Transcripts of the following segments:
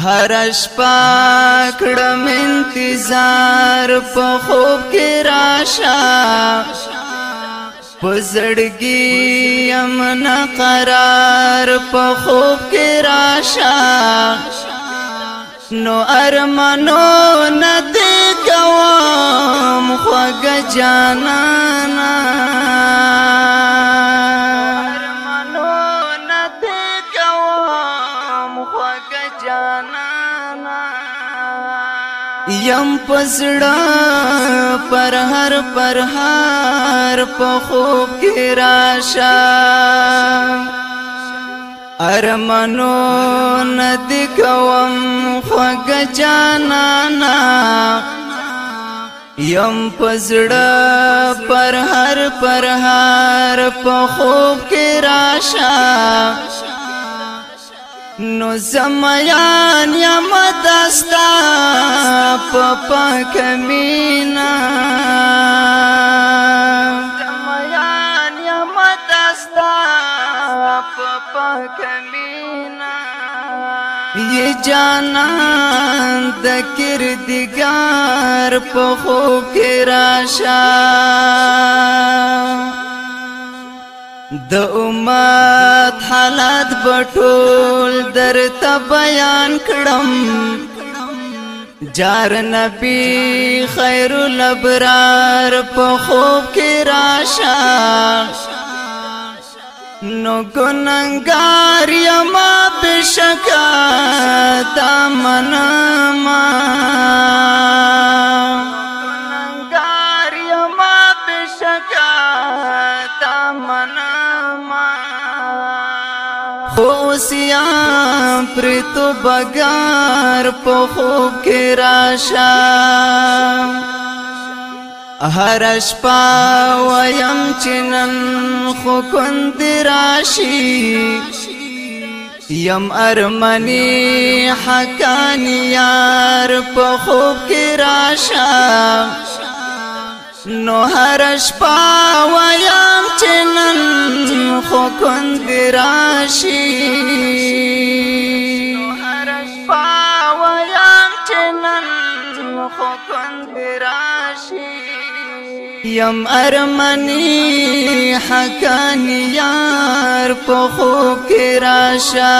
هر شپه کړم انتظار په خوب کې راشه پزړګي امن قرار په خوب کې راشه نو ارمانو ندې کوم خوګ جانانا جانا یم پسړه پر هر پر هر په خوب کې راشه ارمنو ندی کوم خوګ جانا نا یم پسړه پر هر پر هر په خوب کې راشه نو زمیان یا مدستا پپا کمینا زمیان یا مدستا پپا کمینا یہ جانان د کردگار په خو کې راشه د امت حالات بټول درته بیان کړم جار نبی خیر الابرار په خوب کې راشه نو ګننګار یما بشکا تا منما ګننګار یما بشکا تا منما خو سیام پر تو بګار په خوب کې راشه هر شپه ويم چنن خو کند راشي یم ارمنی حقانی یار په خوب کې راشه نو هر شپه وایم چې نن خو کند راشي نو هر شپه وایم چې نن خو کند راشي یم ارمنی حکان یار په خو کې راشه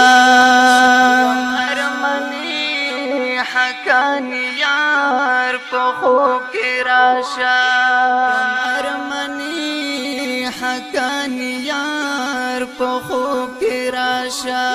ارمنی حکان یار پخو کې راشا ارمني حقانيار پخو کې راشا